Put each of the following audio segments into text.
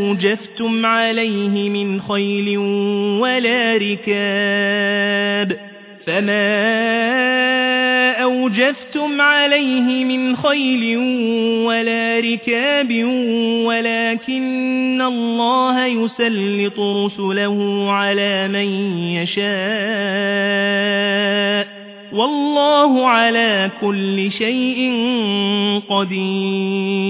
أوجفتم عليه من خيل ولا ركاب فما أوجفتم عليه من خيل ولا ركاب ولكن الله يسلط رسله على من يشاء والله على كل شيء قدير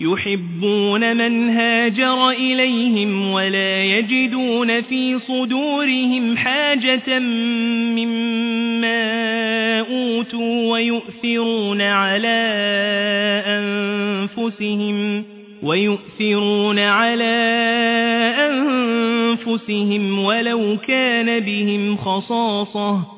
يحبون من هاجر إليهم ولا يجدون في صدورهم حاجة مما أوتوا ويؤثرون على أنفسهم ويؤثرون على أنفسهم ولو كان بهم خصاصة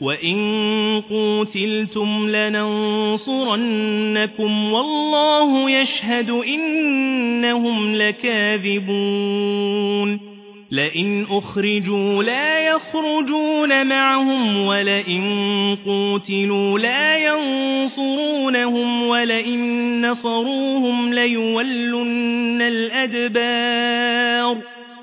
وإن قوتلتم لننصرنكم والله يشهد إنهم لكاذبون لئن أخرجوا لا يخرجون معهم ولئن قوتلوا لا ينصرونهم ولئن نصروهم ليولن الأدبار